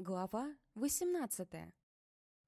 Глава 18.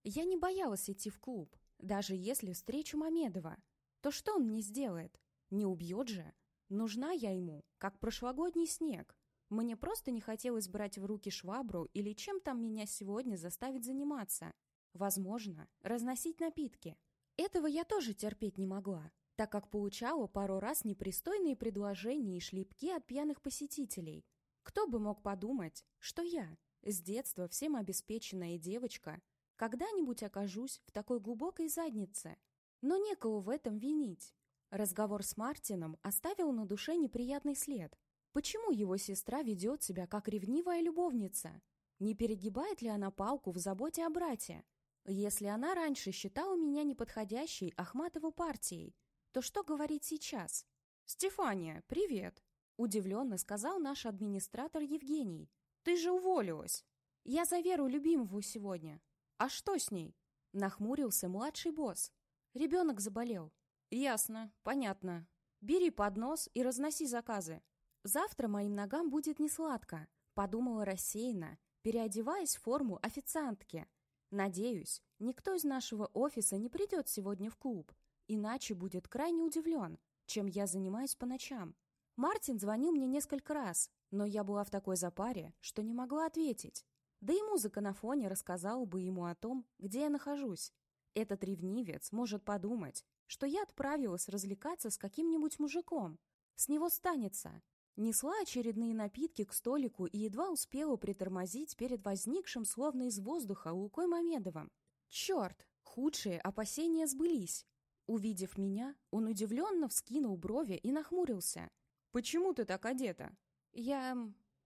Я не боялась идти в клуб, даже если встречу Мамедова. То что он мне сделает? Не убьет же? Нужна я ему, как прошлогодний снег. Мне просто не хотелось брать в руки швабру или чем там меня сегодня заставить заниматься. Возможно, разносить напитки. Этого я тоже терпеть не могла, так как получала пару раз непристойные предложения и шлепки от пьяных посетителей. Кто бы мог подумать, что я, с детства всем обеспеченная девочка, когда-нибудь окажусь в такой глубокой заднице. Но некого в этом винить. Разговор с Мартином оставил на душе неприятный след. Почему его сестра ведет себя как ревнивая любовница? Не перегибает ли она палку в заботе о брате? Если она раньше считала меня неподходящей Ахматову партией, то что говорить сейчас? «Стефания, привет!» – удивленно сказал наш администратор Евгений, ты же уволилась. Я за Веру любимову сегодня. А что с ней? Нахмурился младший босс. Ребенок заболел. Ясно, понятно. Бери поднос и разноси заказы. Завтра моим ногам будет несладко, подумала рассеянно, переодеваясь в форму официантки. Надеюсь, никто из нашего офиса не придет сегодня в клуб, иначе будет крайне удивлен, чем я занимаюсь по ночам. Мартин звонил мне несколько раз, но я была в такой запаре, что не могла ответить. Да и музыка на фоне рассказала бы ему о том, где я нахожусь. Этот ревнивец может подумать, что я отправилась развлекаться с каким-нибудь мужиком. С него станется. Несла очередные напитки к столику и едва успела притормозить перед возникшим словно из воздуха Лукой Мамедовым. Черт, худшие опасения сбылись. Увидев меня, он удивленно вскинул брови и нахмурился. «Почему ты так одета?» «Я...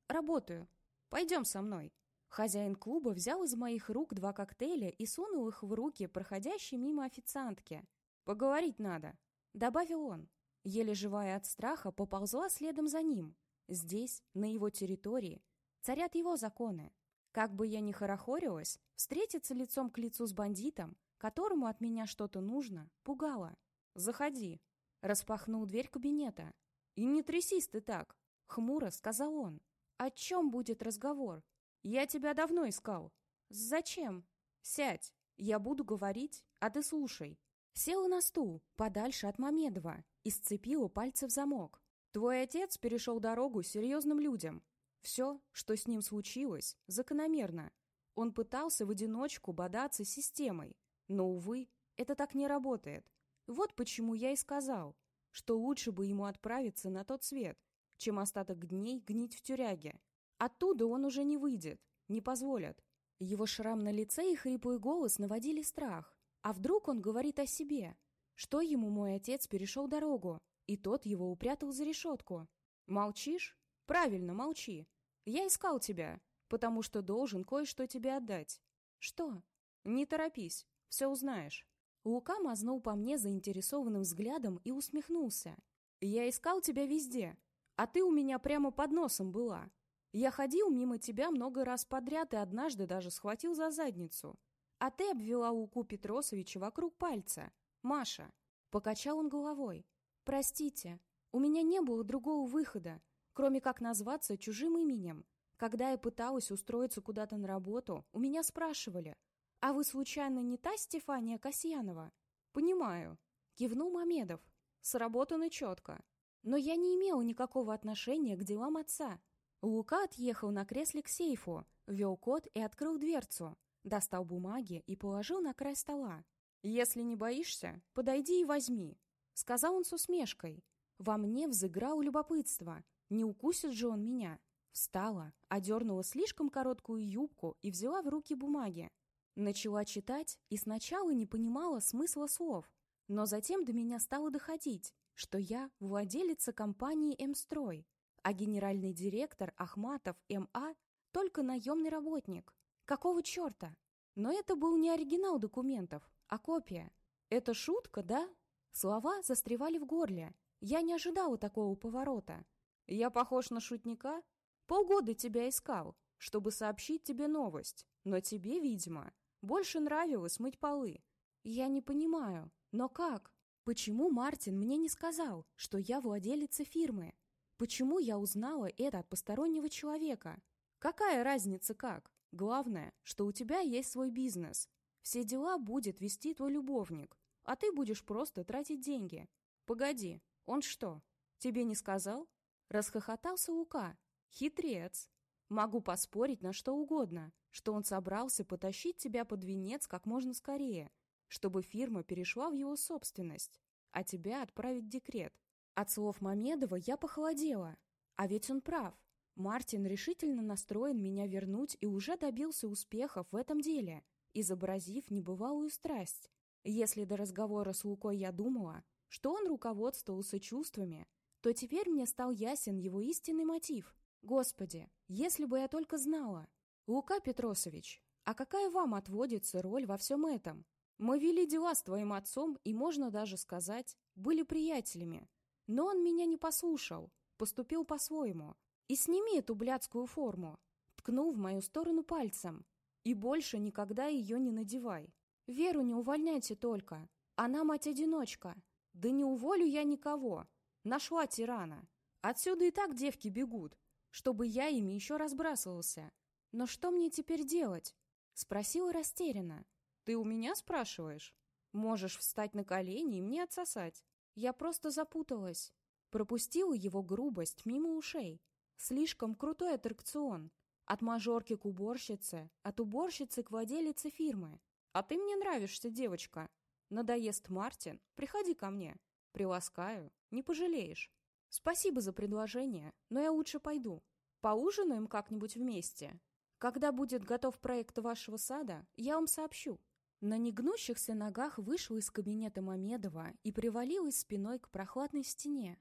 работаю. Пойдем со мной». Хозяин клуба взял из моих рук два коктейля и сунул их в руки проходящей мимо официантки. «Поговорить надо», — добавил он. Еле живая от страха, поползла следом за ним. Здесь, на его территории, царят его законы. Как бы я ни хорохорилась, встретиться лицом к лицу с бандитом, которому от меня что-то нужно, пугало. «Заходи», — распахнул дверь кабинета. «И не трясись ты так, Хмуро сказал он. «О чем будет разговор? Я тебя давно искал. Зачем? Сядь, я буду говорить, а ты слушай». Села на стул, подальше от Мамедова, и сцепила пальцы в замок. «Твой отец перешел дорогу серьезным людям. Все, что с ним случилось, закономерно. Он пытался в одиночку бодаться с системой, но, увы, это так не работает. Вот почему я и сказал, что лучше бы ему отправиться на тот свет, чем остаток дней гнить в тюряге. Оттуда он уже не выйдет, не позволят. Его шрам на лице и хриплый голос наводили страх. А вдруг он говорит о себе? Что ему мой отец перешел дорогу, и тот его упрятал за решетку? Молчишь? Правильно, молчи. Я искал тебя, потому что должен кое-что тебе отдать. Что? Не торопись, все узнаешь. Лука мазнул по мне заинтересованным взглядом и усмехнулся. Я искал тебя везде, а ты у меня прямо под носом была. Я ходил мимо тебя много раз подряд и однажды даже схватил за задницу. А ты обвела Луку Петросовича вокруг пальца. Маша. Покачал он головой. Простите, у меня не было другого выхода, кроме как назваться чужим именем. Когда я пыталась устроиться куда-то на работу, у меня спрашивали, «А вы, случайно, не та Стефания Касьянова?» «Понимаю», — кивнул Мамедов. «Сработано четко. Но я не имела никакого отношения к делам отца. Лука отъехал на кресле к сейфу, ввел код и открыл дверцу, достал бумаги и положил на край стола. «Если не боишься, подойди и возьми», — сказал он с усмешкой. Во мне взыграло любопытство. Не укусит же он меня. Встала, одернула слишком короткую юбку и взяла в руки бумаги. Начала читать и сначала не понимала смысла слов, но затем до меня стало доходить что я владелица компании «М-строй», а генеральный директор Ахматов М.А. только наемный работник. Какого черта? Но это был не оригинал документов, а копия. Это шутка, да? Слова застревали в горле. Я не ожидала такого поворота. Я похож на шутника? Полгода тебя искал, чтобы сообщить тебе новость. Но тебе, видимо, больше нравилось мыть полы. Я не понимаю, но как? Почему Мартин мне не сказал, что я владелица фирмы? Почему я узнала это от постороннего человека? Какая разница как? Главное, что у тебя есть свой бизнес. Все дела будет вести твой любовник, а ты будешь просто тратить деньги. Погоди, он что, тебе не сказал? Расхохотался Лука. Хитрец. Могу поспорить на что угодно, что он собрался потащить тебя под венец как можно скорее, чтобы фирма перешла в его собственность, а тебя отправить декрет. От слов Мамедова я похолодела. А ведь он прав. Мартин решительно настроен меня вернуть и уже добился успехов в этом деле, изобразив небывалую страсть. Если до разговора с Лукой я думала, что он руководствовался чувствами, то теперь мне стал ясен его истинный мотив. Господи, если бы я только знала. Лука Петросович, а какая вам отводится роль во всем этом? Мы вели дела с твоим отцом и, можно даже сказать, были приятелями. Но он меня не послушал, поступил по-своему. И сними эту блядскую форму. Ткнул в мою сторону пальцем. И больше никогда ее не надевай. Веру не увольняйте только. Она мать-одиночка. Да не уволю я никого. Нашла тирана. Отсюда и так девки бегут, чтобы я ими еще разбрасывался. Но что мне теперь делать? Спросила растерянно. Ты у меня спрашиваешь? Можешь встать на колени и мне отсосать. Я просто запуталась. Пропустила его грубость мимо ушей. Слишком крутой аттракцион. От мажорки к уборщице, от уборщицы к владелице фирмы. А ты мне нравишься, девочка. Надоест Мартин, приходи ко мне. Приласкаю, не пожалеешь. Спасибо за предложение, но я лучше пойду. Поужинаем как-нибудь вместе. Когда будет готов проект вашего сада, я вам сообщу. На негнущихся ногах вышла из кабинета Мамедова и привалилась спиной к прохладной стене.